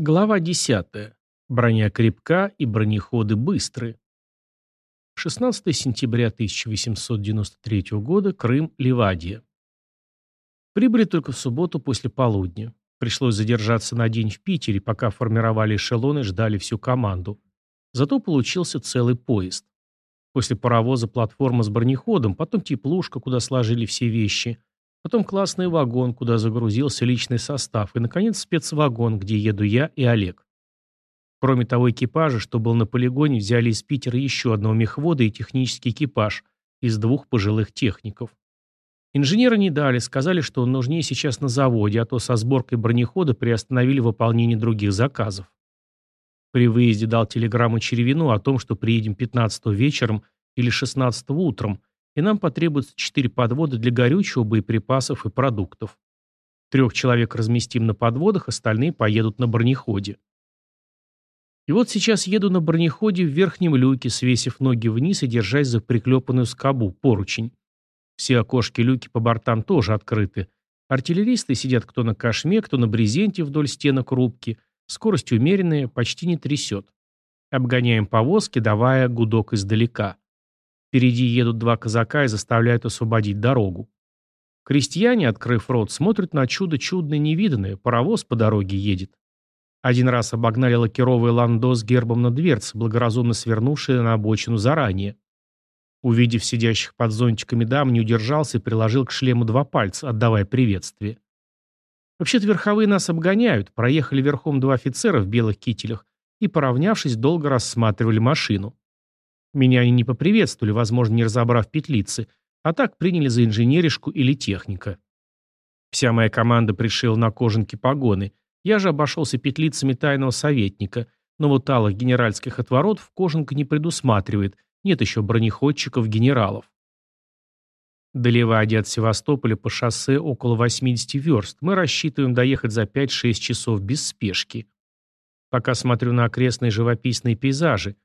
Глава 10. Броня крепка и бронеходы быстры. 16 сентября 1893 года. Крым, Ливадия. Прибыли только в субботу после полудня. Пришлось задержаться на день в Питере, пока формировали эшелоны, ждали всю команду. Зато получился целый поезд. После паровоза платформа с бронеходом, потом теплушка, куда сложили все вещи, Потом классный вагон, куда загрузился личный состав. И, наконец, спецвагон, где еду я и Олег. Кроме того экипажа, что был на полигоне, взяли из Питера еще одного мехвода и технический экипаж из двух пожилых техников. Инженера не дали, сказали, что он нужнее сейчас на заводе, а то со сборкой бронехода приостановили выполнение других заказов. При выезде дал телеграмму Черевину о том, что приедем 15 вечером или 16 утром, и нам потребуется четыре подвода для горючего, боеприпасов и продуктов. Трех человек разместим на подводах, остальные поедут на бронеходе. И вот сейчас еду на бронеходе в верхнем люке, свесив ноги вниз и держась за приклепанную скобу, поручень. Все окошки люки по бортам тоже открыты. Артиллеристы сидят кто на кошме, кто на брезенте вдоль стенок рубки. Скорость умеренная, почти не трясет. Обгоняем повозки, давая гудок издалека. Впереди едут два казака и заставляют освободить дорогу. Крестьяне, открыв рот, смотрят на чудо чудное невиданное, паровоз по дороге едет. Один раз обогнали лакировый ландо с гербом на дверце, благоразумно свернувшие на обочину заранее. Увидев сидящих под зонтиками дам, не удержался и приложил к шлему два пальца, отдавая приветствие. Вообще-то верховые нас обгоняют, проехали верхом два офицера в белых кителях и, поравнявшись, долго рассматривали машину. Меня они не поприветствовали, возможно, не разобрав петлицы, а так приняли за инженеришку или техника. Вся моя команда пришила на кожанке погоны. Я же обошелся петлицами тайного советника, но вот алых генеральских отворотов кожанка не предусматривает, нет еще бронеходчиков-генералов. До Ливади от Севастополя по шоссе около 80 верст. Мы рассчитываем доехать за 5-6 часов без спешки. Пока смотрю на окрестные живописные пейзажи,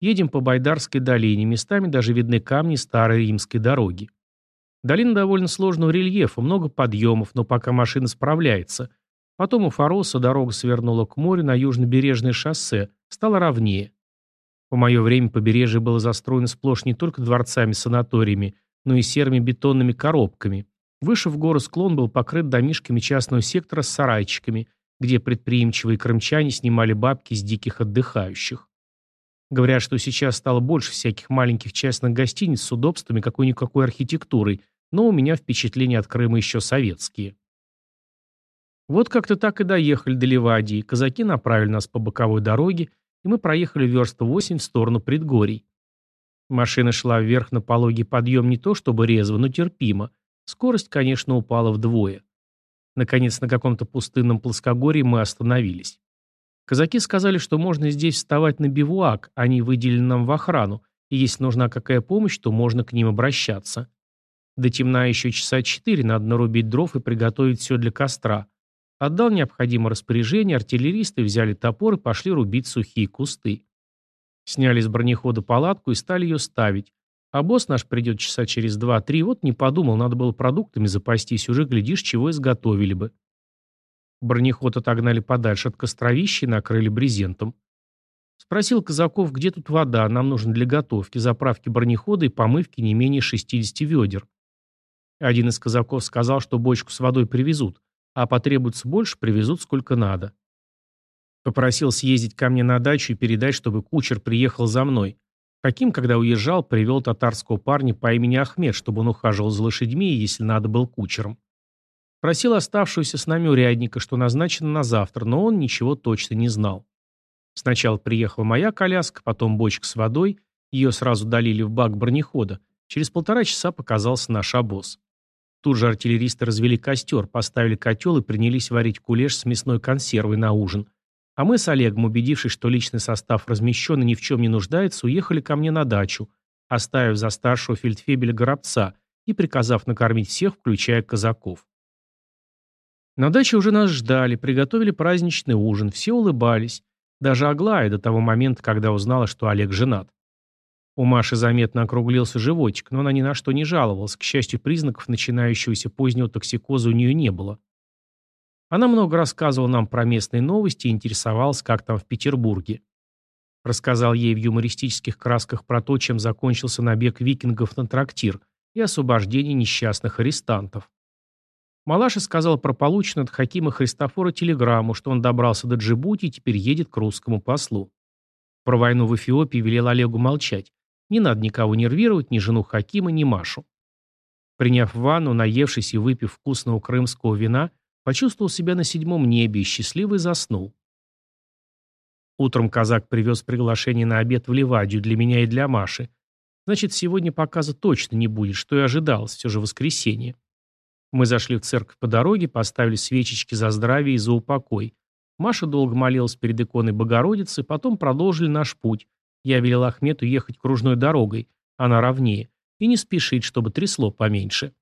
Едем по Байдарской долине, местами даже видны камни старой римской дороги. Долина довольно сложного рельефа, много подъемов, но пока машина справляется. Потом у Фароса дорога свернула к морю на южнобережное шоссе, стало ровнее. В мое время побережье было застроено сплошь не только дворцами-санаториями, но и серыми бетонными коробками. Выше в гору склон был покрыт домишками частного сектора с сарайчиками, где предприимчивые крымчане снимали бабки с диких отдыхающих. Говорят, что сейчас стало больше всяких маленьких частных гостиниц с удобствами какой-никакой архитектурой, но у меня впечатления от Крыма еще советские. Вот как-то так и доехали до Ливадии. Казаки направили нас по боковой дороге, и мы проехали верст 8 в сторону предгорий. Машина шла вверх на пологий подъем не то чтобы резво, но терпимо. Скорость, конечно, упала вдвое. Наконец, на каком-то пустынном плоскогорье мы остановились. Казаки сказали, что можно здесь вставать на бивуак, они выделены нам в охрану, и если нужна какая помощь, то можно к ним обращаться. До темна еще часа четыре, надо нарубить дров и приготовить все для костра. Отдал необходимое распоряжение, артиллеристы взяли топор и пошли рубить сухие кусты. Сняли с бронехода палатку и стали ее ставить. А босс наш придет часа через два-три, вот не подумал, надо было продуктами запастись, уже, глядишь, чего изготовили бы. Бронеход отогнали подальше от костровища и накрыли брезентом. Спросил казаков, где тут вода, нам нужно для готовки, заправки бронехода и помывки не менее 60 ведер. Один из казаков сказал, что бочку с водой привезут, а потребуется больше, привезут сколько надо. Попросил съездить ко мне на дачу и передать, чтобы кучер приехал за мной. Каким, когда уезжал, привел татарского парня по имени Ахмед, чтобы он ухаживал за лошадьми и, если надо, был кучером. Просил оставшуюся с нами урядника, что назначено на завтра, но он ничего точно не знал. Сначала приехала моя коляска, потом бочка с водой, ее сразу долили в бак бронехода. Через полтора часа показался наш обоз. Тут же артиллеристы развели костер, поставили котел и принялись варить кулеш с мясной консервой на ужин. А мы с Олегом, убедившись, что личный состав размещен и ни в чем не нуждается, уехали ко мне на дачу, оставив за старшего фельдфебеля Горобца и приказав накормить всех, включая казаков. На даче уже нас ждали, приготовили праздничный ужин, все улыбались. Даже Аглая до того момента, когда узнала, что Олег женат. У Маши заметно округлился животик, но она ни на что не жаловалась. К счастью, признаков начинающегося позднего токсикоза у нее не было. Она много рассказывала нам про местные новости и интересовалась, как там в Петербурге. Рассказал ей в юмористических красках про то, чем закончился набег викингов на трактир и освобождение несчастных арестантов. Малаша сказал про полученную от Хакима Христофора телеграмму, что он добрался до Джибути и теперь едет к русскому послу. Про войну в Эфиопии велел Олегу молчать. Не надо никого нервировать, ни жену Хакима, ни Машу. Приняв ванну, наевшись и выпив вкусного крымского вина, почувствовал себя на седьмом небе и счастливый заснул. Утром казак привез приглашение на обед в Ливадию для меня и для Маши. Значит, сегодня показа точно не будет, что и ожидалось, все же воскресенье. Мы зашли в церковь по дороге, поставили свечечки за здравие и за упокой. Маша долго молилась перед иконой Богородицы, потом продолжили наш путь. Я велел Ахмету ехать кружной дорогой, она ровнее, и не спешить, чтобы трясло поменьше.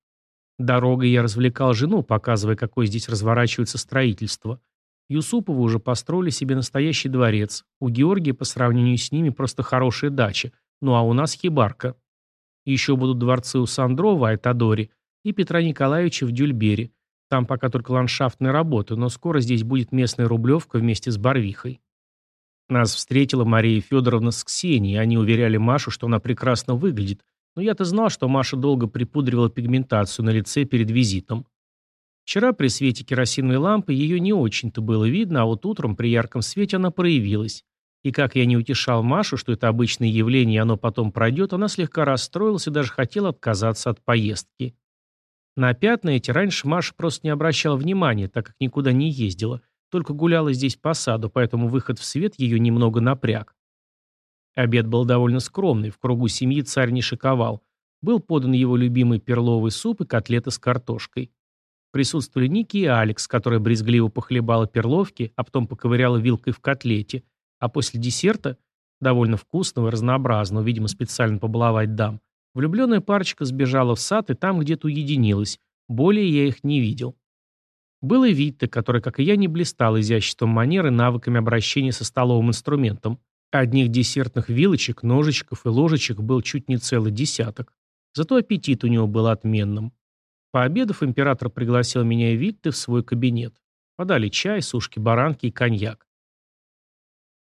Дорогой я развлекал жену, показывая, какое здесь разворачивается строительство. Юсуповы уже построили себе настоящий дворец. У Георгия по сравнению с ними просто хорошая дача. Ну а у нас хибарка. Еще будут дворцы у Сандрова, Айтадори и Петра Николаевича в Дюльбере. Там пока только ландшафтные работы, но скоро здесь будет местная рублевка вместе с Барвихой. Нас встретила Мария Федоровна с Ксенией, они уверяли Машу, что она прекрасно выглядит, но я-то знал, что Маша долго припудривала пигментацию на лице перед визитом. Вчера при свете керосиновой лампы ее не очень-то было видно, а вот утром при ярком свете она проявилась. И как я не утешал Машу, что это обычное явление и оно потом пройдет, она слегка расстроилась и даже хотела отказаться от поездки. На пятна эти раньше Маша просто не обращала внимания, так как никуда не ездила, только гуляла здесь по саду, поэтому выход в свет ее немного напряг. Обед был довольно скромный, в кругу семьи царь не шиковал. Был подан его любимый перловый суп и котлеты с картошкой. Присутствовали Ники и Алекс, которая брезгливо похлебала перловки, а потом поковыряла вилкой в котлете. А после десерта, довольно вкусного и разнообразного, видимо, специально побаловать дам, влюбленная парочка сбежала в сад и там где-то уединилась. Более я их не видел. Был и Витте, который, как и я, не блистал изяществом манеры, навыками обращения со столовым инструментом. Одних десертных вилочек, ножичков и ложечек был чуть не целый десяток. Зато аппетит у него был отменным. Пообедав, император пригласил меня и Витте в свой кабинет. Подали чай, сушки баранки и коньяк.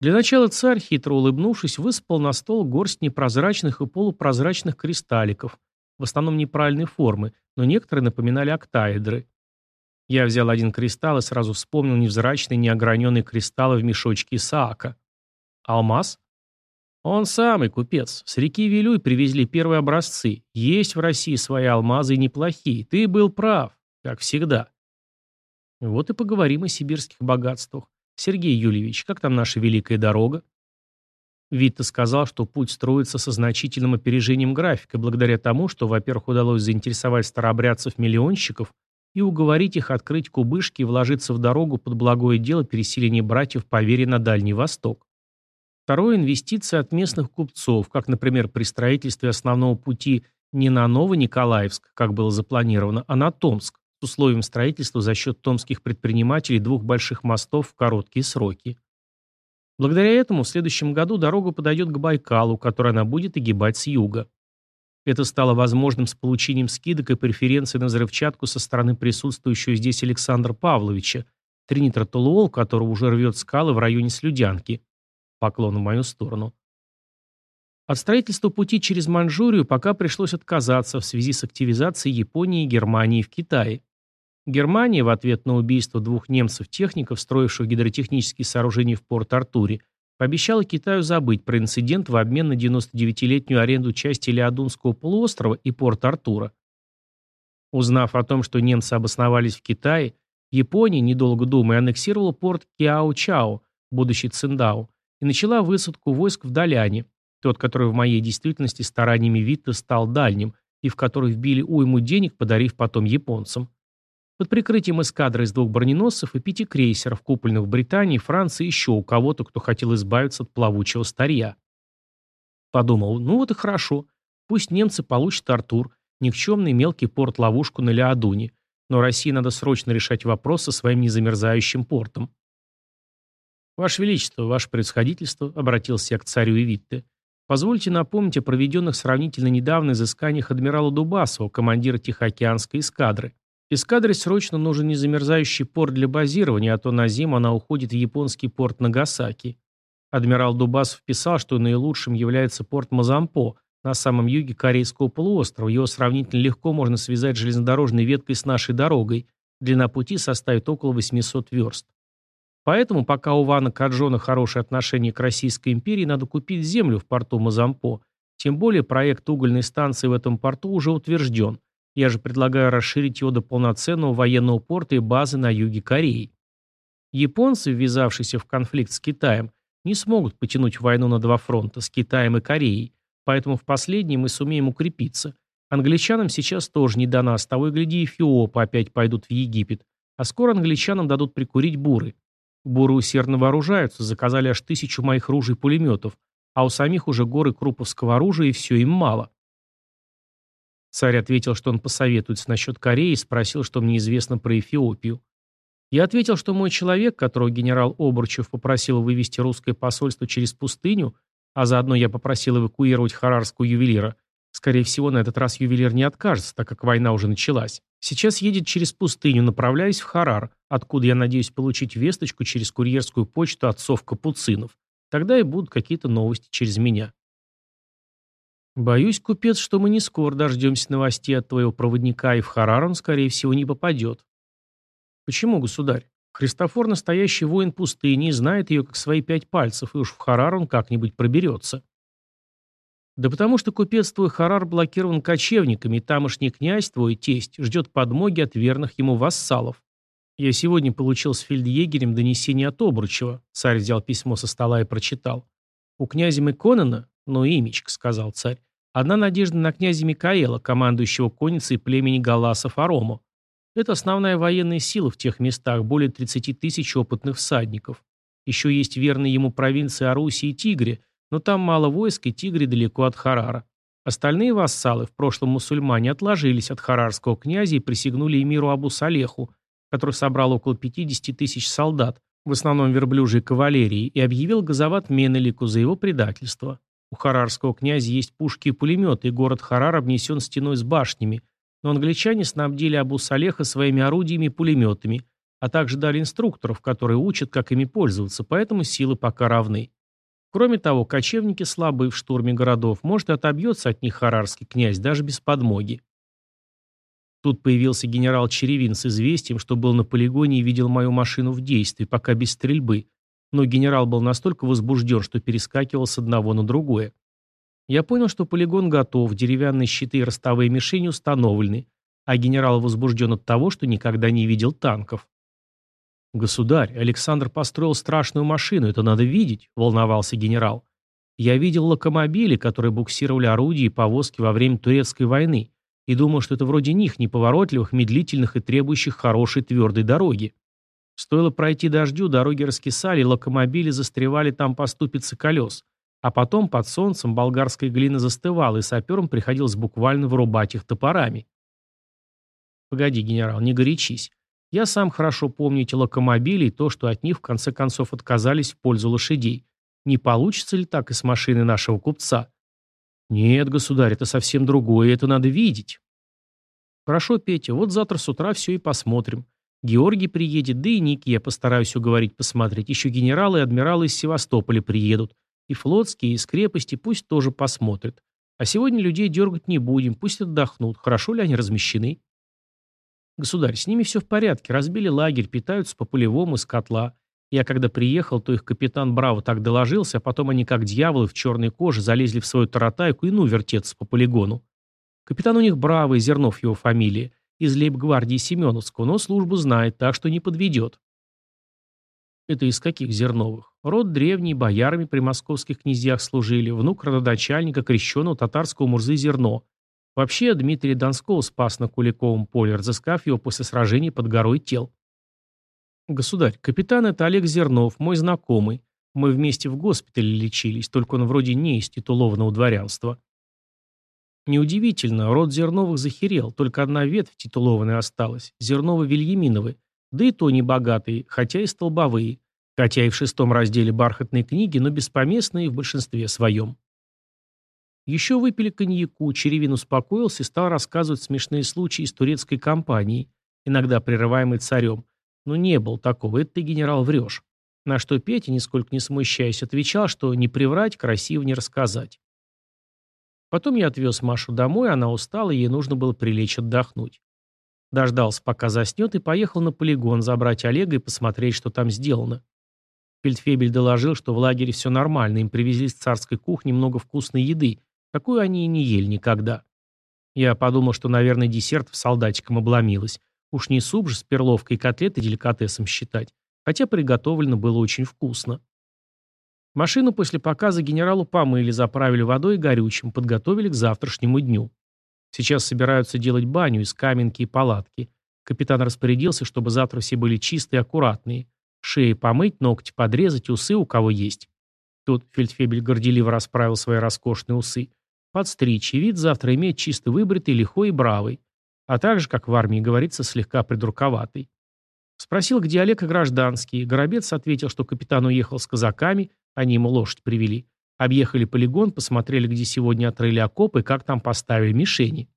Для начала царь, хитро улыбнувшись, высыпал на стол горсть непрозрачных и полупрозрачных кристалликов, в основном неправильной формы, но некоторые напоминали октаэдры. Я взял один кристалл и сразу вспомнил невзрачные неограненные кристаллы в мешочке Исаака. Алмаз? Он самый, купец. С реки Вилюй привезли первые образцы. Есть в России свои алмазы и неплохие. Ты был прав, как всегда. Вот и поговорим о сибирских богатствах. Сергей Юльевич, как там наша великая дорога? Витта сказал, что путь строится со значительным опережением графика, благодаря тому, что, во-первых, удалось заинтересовать старообрядцев-миллионщиков и уговорить их открыть кубышки и вложиться в дорогу под благое дело переселения братьев по вере на Дальний Восток. Второе – инвестиции от местных купцов, как, например, при строительстве основного пути не на Новониколаевск, как было запланировано, а на Томск, условием строительства за счет томских предпринимателей двух больших мостов в короткие сроки. Благодаря этому в следующем году дорога подойдет к Байкалу, который она будет огибать с юга. Это стало возможным с получением скидок и преференций на взрывчатку со стороны присутствующего здесь Александра Павловича, тринитротолуол, которого уже рвет скалы в районе Слюдянки. Поклон в мою сторону. От строительства пути через Манчжурию пока пришлось отказаться в связи с активизацией Японии и Германии в Китае. Германия в ответ на убийство двух немцев-техников, строивших гидротехнические сооружения в Порт-Артуре, пообещала Китаю забыть про инцидент в обмен на 99-летнюю аренду части Леодунского полуострова и Порт-Артура. Узнав о том, что немцы обосновались в Китае, Япония, недолго думая, аннексировала порт Киао-Чао, будущий Циндао, и начала высадку войск в Даляне, тот, который в моей действительности стараниями Витта стал дальним, и в который вбили уйму денег, подарив потом японцам. Под прикрытием эскадры из двух броненосцев и пяти крейсеров, купленных в Британии, Франции и еще у кого-то, кто хотел избавиться от плавучего старья. Подумал, ну вот и хорошо. Пусть немцы получат Артур, никчемный мелкий порт-ловушку на Леодуне, но России надо срочно решать вопрос со своим незамерзающим портом. «Ваше Величество, Ваше Превосходительство», — обратился я к царю Эвитте, «позвольте напомнить о проведенных сравнительно недавно изысканиях адмирала Дубасова, командира Тихоокеанской эскадры. Эскадре срочно нужен незамерзающий порт для базирования, а то на зиму она уходит в японский порт Нагасаки. Адмирал Дубасов писал, что наилучшим является порт Мазампо на самом юге Корейского полуострова. Его сравнительно легко можно связать железнодорожной веткой с нашей дорогой. Длина пути составит около 800 верст. Поэтому, пока у Вана Каджона хорошие отношения к Российской империи, надо купить землю в порту Мазампо. Тем более проект угольной станции в этом порту уже утвержден. Я же предлагаю расширить его до полноценного военного порта и базы на юге Кореи. Японцы, ввязавшиеся в конфликт с Китаем, не смогут потянуть войну на два фронта с Китаем и Кореей, поэтому в последней мы сумеем укрепиться. Англичанам сейчас тоже не до нас, того и гляди, эфиопы опять пойдут в Египет, а скоро англичанам дадут прикурить буры. Буры усердно вооружаются, заказали аж тысячу моих ружей пулеметов, а у самих уже горы круповского оружия, и все им мало. Царь ответил, что он посоветуется насчет Кореи и спросил, что мне известно про Эфиопию. Я ответил, что мой человек, которого генерал Обручев попросил вывести русское посольство через пустыню, а заодно я попросил эвакуировать харарского ювелира, скорее всего, на этот раз ювелир не откажется, так как война уже началась, Сейчас едет через пустыню, направляясь в Харар, откуда я надеюсь получить весточку через курьерскую почту отцов-капуцинов. Тогда и будут какие-то новости через меня. Боюсь, купец, что мы не скоро дождемся новостей от твоего проводника, и в Харар он, скорее всего, не попадет. Почему, государь? Христофор настоящий воин пустыни и знает ее как свои пять пальцев, и уж в Харар он как-нибудь проберется. Да потому что купец твой Харар блокирован кочевниками, и тамошний князь, твой тесть, ждет подмоги от верных ему вассалов. Я сегодня получил с фельдъегерем донесение от Обручева. Царь взял письмо со стола и прочитал. У князя Миконена, ну имечко, сказал царь, одна надежда на князя Микаэла, командующего конницей племени Галасов Арому. Это основная военная сила в тех местах, более 30 тысяч опытных всадников. Еще есть верные ему провинции Аруси и Тигре – но там мало войск, и Тигри далеко от Харара. Остальные вассалы, в прошлом мусульмане, отложились от харарского князя и присягнули эмиру Абу Салеху, который собрал около 50 тысяч солдат, в основном верблюжьей кавалерии, и объявил Газават Менелику за его предательство. У харарского князя есть пушки и пулеметы, и город Харар обнесен стеной с башнями, но англичане снабдили Абу Салеха своими орудиями и пулеметами, а также дали инструкторов, которые учат, как ими пользоваться, поэтому силы пока равны. Кроме того, кочевники слабые в штурме городов, может отобьется от них харарский князь даже без подмоги. Тут появился генерал Черевин с известием, что был на полигоне и видел мою машину в действии, пока без стрельбы. Но генерал был настолько возбужден, что перескакивал с одного на другое. Я понял, что полигон готов, деревянные щиты и ростовые мишени установлены, а генерал возбужден от того, что никогда не видел танков. «Государь, Александр построил страшную машину, это надо видеть», — волновался генерал. «Я видел локомобили, которые буксировали орудия и повозки во время Турецкой войны, и думал, что это вроде них, неповоротливых, медлительных и требующих хорошей твердой дороги. Стоило пройти дождю, дороги раскисали, локомобили застревали там по ступице колес, а потом под солнцем болгарская глина застывала, и саперам приходилось буквально вырубать их топорами». «Погоди, генерал, не горячись. Я сам хорошо помню эти локомобили и то, что от них в конце концов отказались в пользу лошадей. Не получится ли так и с машины нашего купца? Нет, государь, это совсем другое, это надо видеть. Хорошо, Петя, вот завтра с утра все и посмотрим. Георгий приедет, да и Ник я постараюсь уговорить посмотреть. Еще генералы и адмиралы из Севастополя приедут. И флотские, и из крепости пусть тоже посмотрят. А сегодня людей дергать не будем, пусть отдохнут. Хорошо ли они размещены? «Государь, с ними все в порядке. Разбили лагерь, питаются по полевому из котла. Я когда приехал, то их капитан Браво так доложился, а потом они, как дьяволы в черной коже, залезли в свою таратайку и ну вертеться по полигону. Капитан у них Бравый, Зернов его фамилия, из лейб-гвардии Семеновского, но службу знает, так что не подведет». Это из каких Зерновых? Род древний, боярами при московских князьях служили, внук родоначальника крещенного татарского Мурзы Зерно. Вообще, Дмитрий Донского спас на Куликовом поле, разыскав его после сражений под горой тел. «Государь, капитан — это Олег Зернов, мой знакомый. Мы вместе в госпитале лечились, только он вроде не из титулованного дворянства». Неудивительно, род Зерновых захерел, только одна ветвь титулованная осталась, Зерновы-Вильяминовы, да и то не богатые, хотя и столбовые, хотя и в шестом разделе бархатной книги, но беспоместные в большинстве своем. Еще выпили коньяку, Черевин успокоился и стал рассказывать смешные случаи из турецкой кампании, иногда прерываемый царем. Но не был такого, это ты, генерал, врешь. На что Петя, нисколько не смущаясь, отвечал, что не приврать, красиво не рассказать. Потом я отвез Машу домой, она устала, ей нужно было прилечь отдохнуть. Дождался, пока заснет, и поехал на полигон забрать Олега и посмотреть, что там сделано. Фельдфебель доложил, что в лагере все нормально, им привезли с царской кухни много вкусной еды, такую они и не ели никогда. Я подумал, что, наверное, десерт в солдатикам обломилось. Уж не суп же с перловкой и котлеты деликатесом считать, хотя приготовлено было очень вкусно. Машину после показа генералу помыли, заправили водой и горючим, подготовили к завтрашнему дню. Сейчас собираются делать баню из каменки и палатки. Капитан распорядился, чтобы завтра все были чистые и аккуратные. Шеи помыть, ногти подрезать, усы у кого есть. Тут фельдфебель горделиво расправил свои роскошные усы. Подстричь, и вид завтра иметь чисто выбритый, лихой и бравый. А также, как в армии говорится, слегка придурковатый. Спросил, где Олег и гражданский. Горобец ответил, что капитан уехал с казаками, они ему лошадь привели. Объехали полигон, посмотрели, где сегодня отрыли окопы как там поставили мишени.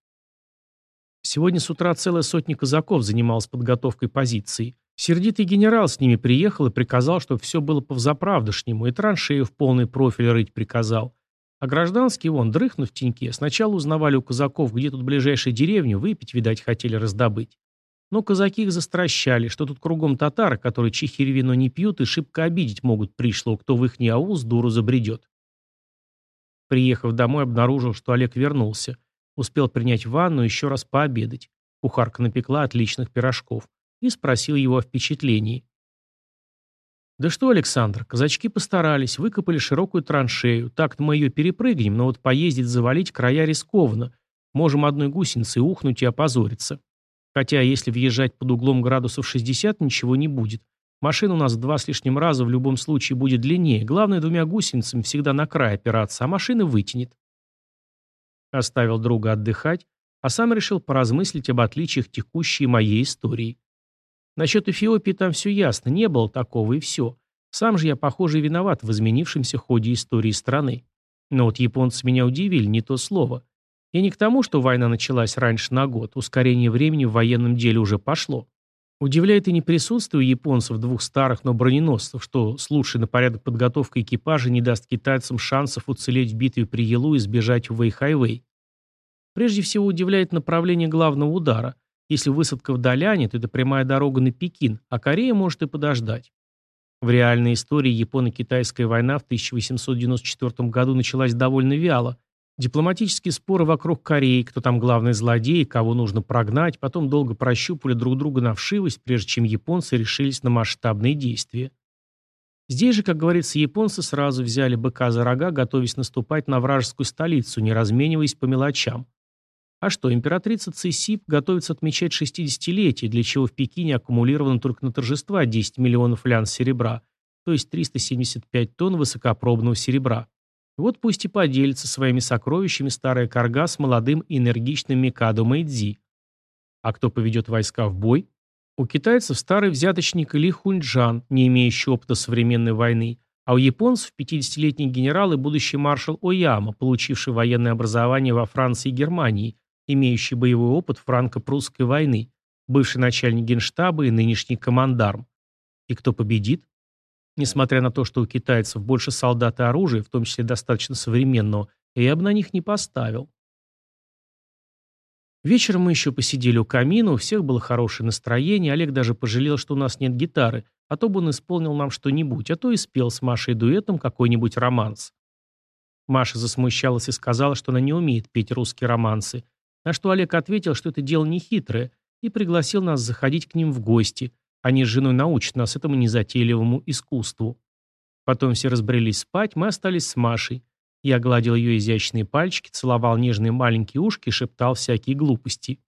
Сегодня с утра целая сотня казаков занималась подготовкой позиции. Сердитый генерал с ними приехал и приказал, чтобы все было по-взаправдошнему, и траншею в полный профиль рыть приказал. А гражданские, вон, дрыхнув в теньке, сначала узнавали у казаков, где тут ближайшая деревня, выпить, видать, хотели раздобыть. Но казаки их застращали, что тут кругом татары, которые чехирь вино не пьют и шибко обидеть могут пришло, кто в их аул с дуру забредет. Приехав домой, обнаружил, что Олег вернулся. Успел принять ванну еще раз пообедать. Кухарка напекла отличных пирожков. И спросил его о впечатлении. «Да что, Александр, казачки постарались, выкопали широкую траншею. Так-то мы ее перепрыгнем, но вот поездить завалить края рискованно. Можем одной гусеницей ухнуть и опозориться. Хотя, если въезжать под углом градусов 60, ничего не будет. Машина у нас два с лишним раза в любом случае будет длиннее. Главное, двумя гусеницами всегда на край опираться, а машина вытянет. Оставил друга отдыхать, а сам решил поразмыслить об отличиях текущей моей истории. Насчет Эфиопии там все ясно, не было такого и все. Сам же я, похоже, виноват в изменившемся ходе истории страны. Но вот японцы меня удивили, не то слово. И не к тому, что война началась раньше на год, ускорение времени в военном деле уже пошло. Удивляет и не присутствие японцев двух старых, но броненосцев, что с на порядок подготовкой экипажа не даст китайцам шансов уцелеть в битве при Елу и сбежать в Вэйхайвэй. Прежде всего удивляет направление главного удара. Если высадка в Даляне, то это прямая дорога на Пекин, а Корея может и подождать. В реальной истории Японо-Китайская война в 1894 году началась довольно вяло, Дипломатические споры вокруг Кореи, кто там главный злодей, кого нужно прогнать, потом долго прощупали друг друга на вшивость, прежде чем японцы решились на масштабные действия. Здесь же, как говорится, японцы сразу взяли быка за рога, готовясь наступать на вражескую столицу, не размениваясь по мелочам. А что, императрица Цисип готовится отмечать 60-летие, для чего в Пекине аккумулировано только на торжества 10 миллионов лян серебра, то есть 375 тонн высокопробного серебра. Вот пусть и поделится своими сокровищами старая корга с молодым и энергичным Микадо Мэйдзи. А кто поведет войска в бой? У китайцев старый взяточник Ли Хуньчжан, не имеющий опыта современной войны, а у японцев 50-летний генерал и будущий маршал Ояма, получивший военное образование во Франции и Германии, имеющий боевой опыт франко-прусской войны, бывший начальник генштаба и нынешний командарм. И кто победит? Несмотря на то, что у китайцев больше солдат и оружия, в том числе достаточно современного, я бы на них не поставил. Вечером мы еще посидели у камина, у всех было хорошее настроение, Олег даже пожалел, что у нас нет гитары, а то бы он исполнил нам что-нибудь, а то и спел с Машей дуэтом какой-нибудь романс. Маша засмущалась и сказала, что она не умеет петь русские романсы, на что Олег ответил, что это дело нехитрое, и пригласил нас заходить к ним в гости – они с женой научат нас этому незатейливому искусству. Потом все разбрелись спать, мы остались с Машей. Я гладил ее изящные пальчики, целовал нежные маленькие ушки и шептал всякие глупости.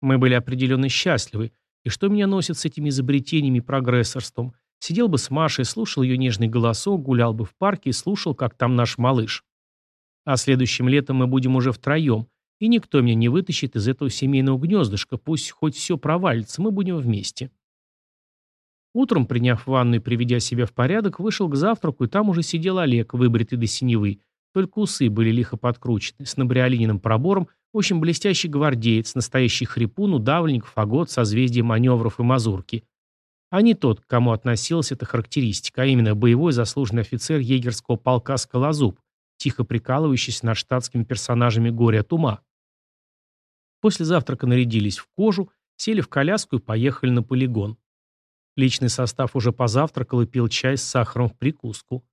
Мы были определенно счастливы. И что меня носит с этими изобретениями и прогрессорством? Сидел бы с Машей, слушал ее нежный голосок, гулял бы в парке и слушал, как там наш малыш. А следующим летом мы будем уже втроем, и никто меня не вытащит из этого семейного гнездышка, пусть хоть все провалится, мы будем вместе. Утром, приняв ванну и приведя себя в порядок, вышел к завтраку, и там уже сидел Олег, выбритый до синевы. Только усы были лихо подкручены, с набриолининым пробором, общем, блестящий гвардеец, настоящий хрипун, удавленник, фагот, созвездие маневров и мазурки. А не тот, к кому относилась эта характеристика, а именно боевой заслуженный офицер егерского полка Скалозуб, тихо прикалывающийся над штатскими персонажами горя от ума. После завтрака нарядились в кожу, сели в коляску и поехали на полигон. Личный состав уже позавтракал и пил чай с сахаром в прикуску.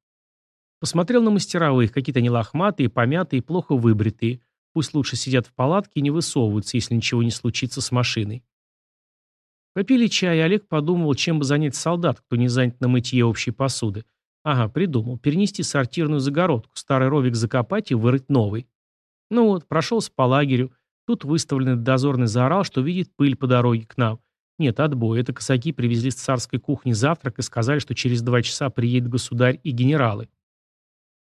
Посмотрел на мастеровых, какие-то не лохматые, помятые, плохо выбритые. Пусть лучше сидят в палатке и не высовываются, если ничего не случится с машиной. Попили чай, и Олег подумал, чем бы занять солдат, кто не занят на мытье общей посуды. Ага, придумал. Перенести сортирную загородку, старый ровик закопать и вырыть новый. Ну вот, прошелся по лагерю. Тут выставленный дозорный заорал, что видит пыль по дороге к нам. Нет, отбой. Это косаки привезли с царской кухни завтрак и сказали, что через два часа приедет государь и генералы.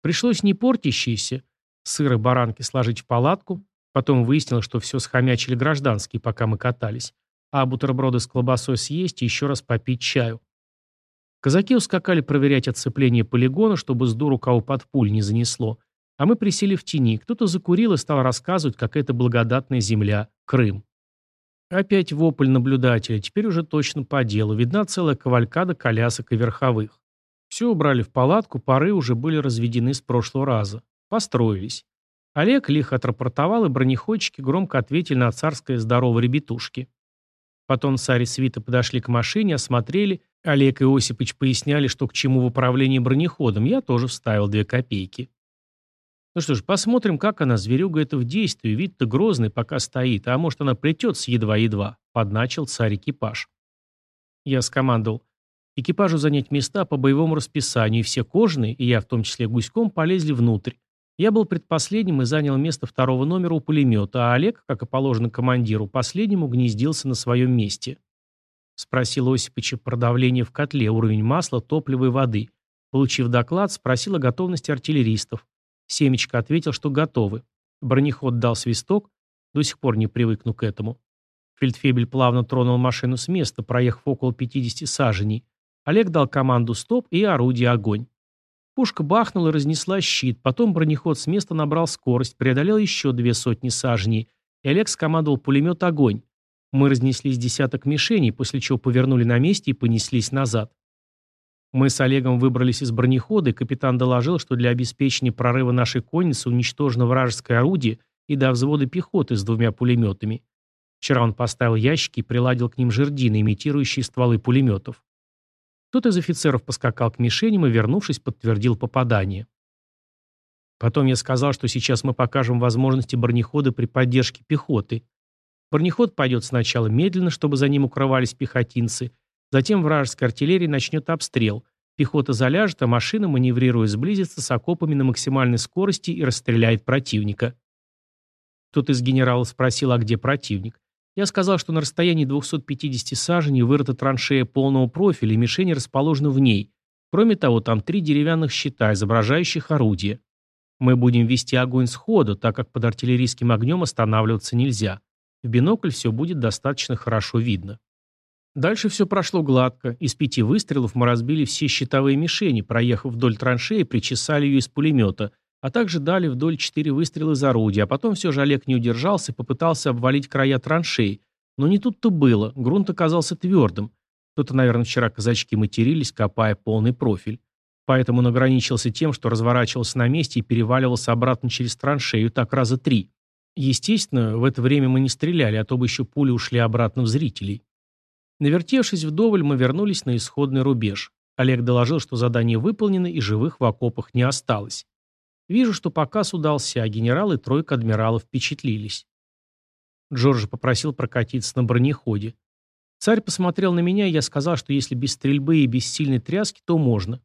Пришлось не портящиеся сыры баранки сложить в палатку, потом выяснилось, что все схомячили гражданские, пока мы катались, а бутерброды с колбасой съесть и еще раз попить чаю. Казаки ускакали проверять отцепление полигона, чтобы с дуру кого под пуль не занесло, а мы присели в тени. Кто-то закурил и стал рассказывать, как это благодатная земля – Крым. Опять вопль наблюдателя, теперь уже точно по делу. Видна целая кавалькада колясок и верховых. Все убрали в палатку, пары уже были разведены с прошлого раза. Построились. Олег лихо отрапортовал, и бронеходчики громко ответили на царское здорово ребятушки. Потом царь и свита подошли к машине, осмотрели. Олег и Осипович поясняли, что к чему в управлении бронеходом. Я тоже вставил две копейки. Ну что ж, посмотрим, как она, зверюга, это в действии. Вид-то грозный, пока стоит, а может она плетется едва-едва. Подначил царь экипаж. Я скомандовал. Экипажу занять места по боевому расписанию, все кожаные, и я в том числе гуськом, полезли внутрь. Я был предпоследним и занял место второго номера у пулемета, а Олег, как и положено командиру, последнему гнездился на своем месте. Спросил Осипыча про давление в котле, уровень масла, топлива и воды. Получив доклад, спросил о готовности артиллеристов. Семечко ответил, что готовы. Бронеход дал свисток, до сих пор не привыкну к этому. Фельдфебель плавно тронул машину с места, проехав около 50 саженей. Олег дал команду «стоп» и орудие «огонь». Пушка бахнула и разнесла щит, потом бронеход с места набрал скорость, преодолел еще две сотни саженей, и Олег скомандовал пулемет «огонь». Мы разнеслись десяток мишеней, после чего повернули на месте и понеслись назад. Мы с Олегом выбрались из бронехода, и капитан доложил, что для обеспечения прорыва нашей конницы уничтожено вражеское орудие и до взвода пехоты с двумя пулеметами. Вчера он поставил ящики и приладил к ним жердины, имитирующие стволы пулеметов. Кто-то из офицеров поскакал к мишеням и, вернувшись, подтвердил попадание. Потом я сказал, что сейчас мы покажем возможности бронехода при поддержке пехоты. Бронеход пойдет сначала медленно, чтобы за ним укрывались пехотинцы, Затем вражеская артиллерия начнет обстрел. Пехота заляжет, а машина, маневрируя, сблизится с окопами на максимальной скорости и расстреляет противника. Кто-то из генералов спросил, а где противник. Я сказал, что на расстоянии 250 саженей вырыта траншея полного профиля, и мишени расположены в ней. Кроме того, там три деревянных щита, изображающих орудие. Мы будем вести огонь сходу, так как под артиллерийским огнем останавливаться нельзя. В бинокль все будет достаточно хорошо видно. Дальше все прошло гладко. Из пяти выстрелов мы разбили все щитовые мишени, проехав вдоль траншеи, причесали ее из пулемета, а также дали вдоль четыре выстрела из орудия, а потом все же Олег не удержался и попытался обвалить края траншеи. Но не тут-то было, грунт оказался твердым. Кто-то, наверное, вчера казачки матерились, копая полный профиль. Поэтому он ограничился тем, что разворачивался на месте и переваливался обратно через траншею, так раза три. Естественно, в это время мы не стреляли, а то бы еще пули ушли обратно в зрителей. Навертевшись вдоволь, мы вернулись на исходный рубеж. Олег доложил, что задание выполнено и живых в окопах не осталось. Вижу, что показ удался, а генерал и тройка адмиралов впечатлились. Джордж попросил прокатиться на бронеходе. Царь посмотрел на меня, и я сказал, что если без стрельбы и без сильной тряски, то можно.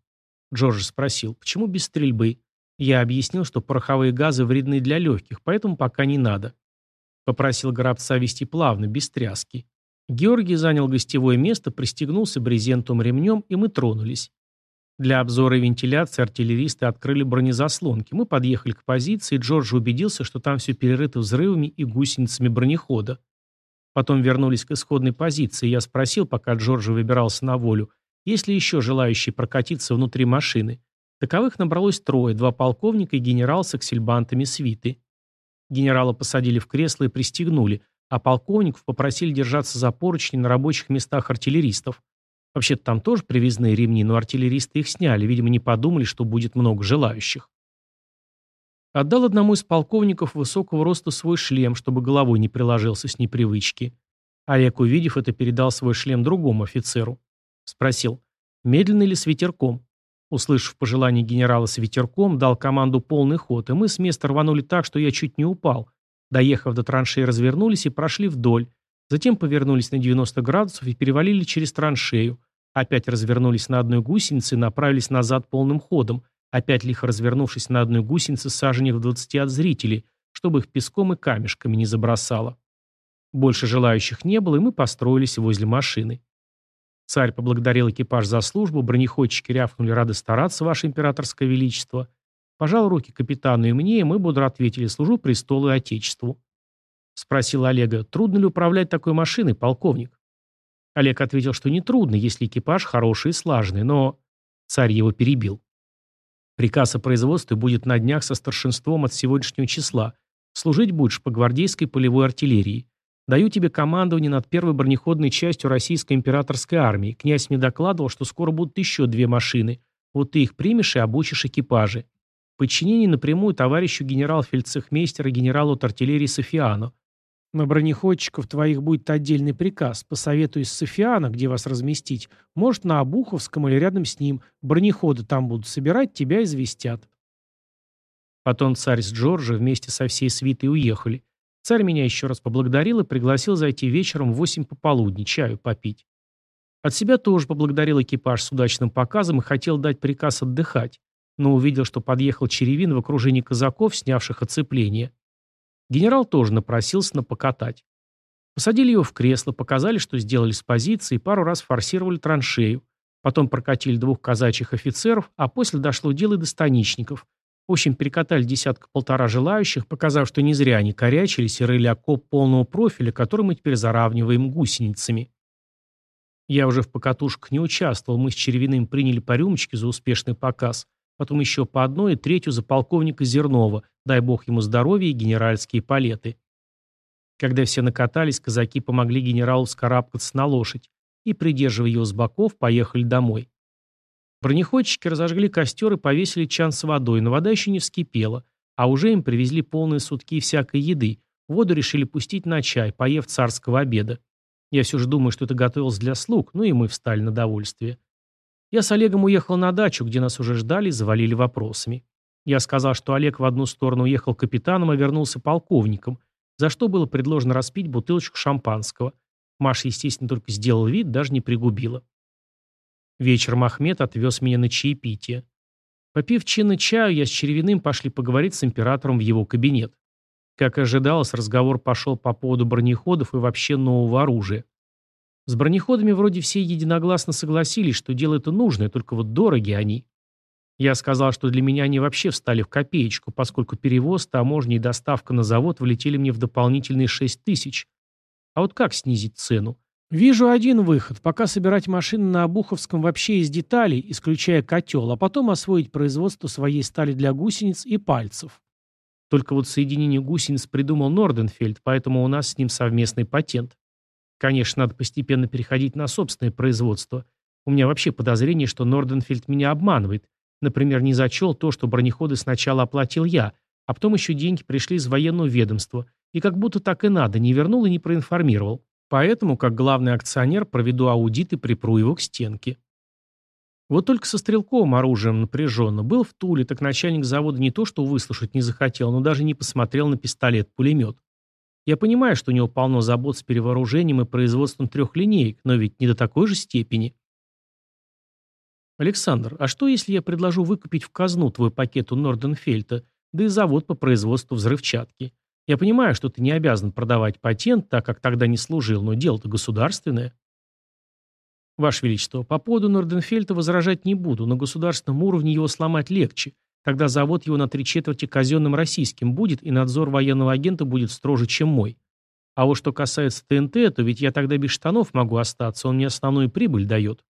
Джордж спросил, почему без стрельбы? Я объяснил, что пороховые газы вредны для легких, поэтому пока не надо. Попросил Горобца вести плавно, без тряски. Георгий занял гостевое место, пристегнулся брезентовым ремнем, и мы тронулись. Для обзора и вентиляции артиллеристы открыли бронезаслонки. Мы подъехали к позиции, и Джордж убедился, что там все перерыто взрывами и гусеницами бронехода. Потом вернулись к исходной позиции. Я спросил, пока Джордж выбирался на волю, есть ли еще желающие прокатиться внутри машины. Таковых набралось трое, два полковника и генерал с аксельбантами свиты. Генерала посадили в кресло и пристегнули, а полковников попросили держаться за поручни на рабочих местах артиллеристов. Вообще-то там тоже привезные ремни, но артиллеристы их сняли, видимо, не подумали, что будет много желающих. Отдал одному из полковников высокого роста свой шлем, чтобы головой не приложился с непривычки. Олег, увидев это, передал свой шлем другому офицеру. Спросил, медленно или с ветерком? Услышав пожелание генерала с ветерком, дал команду полный ход, и мы с места рванули так, что я чуть не упал. Доехав до траншеи, развернулись и прошли вдоль. Затем повернулись на 90 градусов и перевалили через траншею. Опять развернулись на одной гусенице и направились назад полным ходом, опять лихо развернувшись на одной гусенице саженях в 20 от зрителей, чтобы их песком и камешками не забросало. Больше желающих не было, и мы построились возле машины. Царь поблагодарил экипаж за службу, бронеходчики рявкнули «Рады стараться, Ваше Императорское Величество». Пожал руки капитану и мне, и мы бодро ответили «Служу престолу и Отечеству». Спросил Олега, трудно ли управлять такой машиной, полковник? Олег ответил, что не трудно, если экипаж хороший и слаженный, но... Царь его перебил. Приказ о производстве будет на днях со старшинством от сегодняшнего числа. Служить будешь по гвардейской полевой артиллерии. Даю тебе командование над первой бронеходной частью российской императорской армии. Князь мне докладывал, что скоро будут еще две машины. Вот ты их примешь и обучишь экипажи подчинении напрямую товарищу генерал-фельдцехмейстера генералу от артиллерии Софиану. На бронеходчиков твоих будет отдельный приказ. Посоветуюсь с Софиана, где вас разместить. Может, на Обуховском или рядом с ним. Бронеходы там будут собирать, тебя известят. Потом царь с Джорджи вместе со всей свитой уехали. Царь меня еще раз поблагодарил и пригласил зайти вечером в восемь пополудни чаю попить. От себя тоже поблагодарил экипаж с удачным показом и хотел дать приказ отдыхать но увидел, что подъехал Черевин в окружении казаков, снявших оцепление. Генерал тоже напросился на покатать. Посадили его в кресло, показали, что сделали с позиции, пару раз форсировали траншею. Потом прокатили двух казачьих офицеров, а после дошло дело до станичников. В общем, перекатали десятка-полтора желающих, показав, что не зря они корячились и рыли окоп полного профиля, который мы теперь заравниваем гусеницами. Я уже в покатушках не участвовал, мы с Черевиным приняли по рюмочке за успешный показ – потом еще по одной и третью за полковника Зернова, дай бог ему здоровья и генеральские палеты. Когда все накатались, казаки помогли генералу скарабкаться на лошадь и, придерживая его с боков, поехали домой. Бронеходчики разожгли костер и повесили чан с водой, но вода еще не вскипела, а уже им привезли полные сутки всякой еды. Воду решили пустить на чай, поев царского обеда. Я все же думаю, что это готовилось для слуг, ну и мы встали на довольствие. Я с Олегом уехал на дачу, где нас уже ждали и завалили вопросами. Я сказал, что Олег в одну сторону уехал капитаном, а вернулся полковником, за что было предложено распить бутылочку шампанского. Маша, естественно, только сделал вид, даже не пригубила. Вечером Ахмед отвез меня на чаепитие. Попив чинно чаю, я с Черевиным пошли поговорить с императором в его кабинет. Как ожидалось, разговор пошел по поводу бронеходов и вообще нового оружия. С бронеходами вроде все единогласно согласились, что дело это нужное, только вот дороги они. Я сказал, что для меня они вообще встали в копеечку, поскольку перевоз, таможня и доставка на завод влетели мне в дополнительные 6 тысяч. А вот как снизить цену? Вижу один выход, пока собирать машины на Обуховском вообще из деталей, исключая котел, а потом освоить производство своей стали для гусениц и пальцев. Только вот соединение гусениц придумал Норденфельд, поэтому у нас с ним совместный патент. Конечно, надо постепенно переходить на собственное производство. У меня вообще подозрение, что Норденфельд меня обманывает. Например, не зачел то, что бронеходы сначала оплатил я, а потом еще деньги пришли из военного ведомства. И как будто так и надо, не вернул и не проинформировал. Поэтому, как главный акционер, проведу аудит и припру его к стенке. Вот только со стрелковым оружием напряженно. Был в Туле, так начальник завода не то что выслушать не захотел, но даже не посмотрел на пистолет-пулемет. Я понимаю, что у него полно забот с перевооружением и производством трех линеек, но ведь не до такой же степени. Александр, а что, если я предложу выкупить в казну твой пакет у Норденфельта, да и завод по производству взрывчатки? Я понимаю, что ты не обязан продавать патент, так как тогда не служил, но дело-то государственное. Ваше Величество, по поводу Норденфельта возражать не буду, на государственном уровне его сломать легче – Тогда завод его на три четверти казенным российским будет, и надзор военного агента будет строже, чем мой. А вот что касается ТНТ, то ведь я тогда без штанов могу остаться, он мне основную прибыль дает.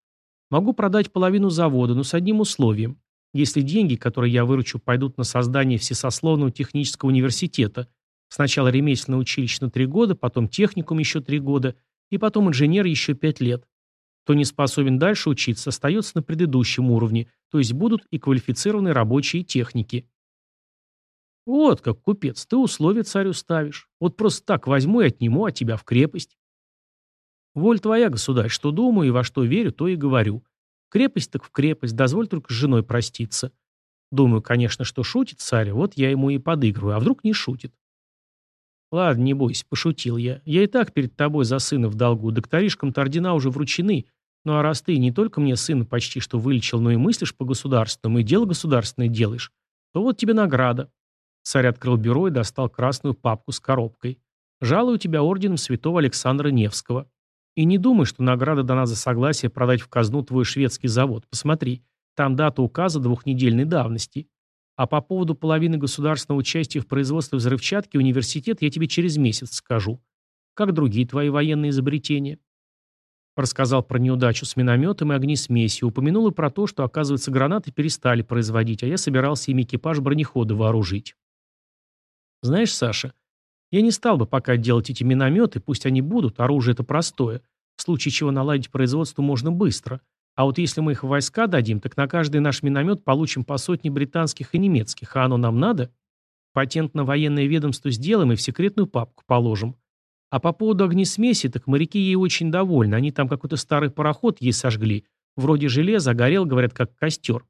Могу продать половину завода, но с одним условием. Если деньги, которые я выручу, пойдут на создание всесословного технического университета, Сначала ремесленное училище на три года, потом техникум еще три года, и потом инженер еще пять лет. Кто не способен дальше учиться, остается на предыдущем уровне, то есть будут и квалифицированные рабочие техники. Вот как, купец, ты условия царю ставишь. Вот просто так возьму и отниму от тебя в крепость. Воль твоя, государь, что думаю и во что верю, то и говорю. Крепость так в крепость, дозволь только с женой проститься. Думаю, конечно, что шутит царь, вот я ему и подыгрываю, а вдруг не шутит. Ладно, не бойся, пошутил я. Я и так перед тобой за сына в долгу, докторишкам-то уже вручены. Ну а раз ты не только мне сына почти что вылечил, но и мыслишь по государственному, и дело государственное делаешь, то вот тебе награда. Царь открыл бюро и достал красную папку с коробкой. Жалую тебя орденом святого Александра Невского. И не думай, что награда дана за согласие продать в казну твой шведский завод. Посмотри, там дата указа двухнедельной давности. А по поводу половины государственного участия в производстве взрывчатки университет я тебе через месяц скажу. Как другие твои военные изобретения. Рассказал про неудачу с минометом и огнесмесью, упомянул и про то, что, оказывается, гранаты перестали производить, а я собирался ими экипаж бронехода вооружить. Знаешь, Саша, я не стал бы пока делать эти минометы, пусть они будут, оружие это простое. В случае чего наладить производство можно быстро. А вот если мы их в войска дадим, так на каждый наш миномет получим по сотне британских и немецких, а оно нам надо? Патент на военное ведомство сделаем и в секретную папку положим. А по поводу огнесмеси, так моряки ей очень довольны. Они там какой-то старый пароход ей сожгли. Вроде железа, горел, говорят, как костер.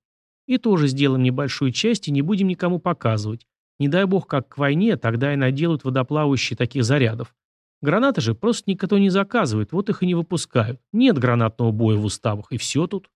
И тоже сделаем небольшую часть и не будем никому показывать. Не дай бог, как к войне, тогда и наделают водоплавающие таких зарядов. Гранаты же просто никто не заказывает, вот их и не выпускают. Нет гранатного боя в уставах, и все тут.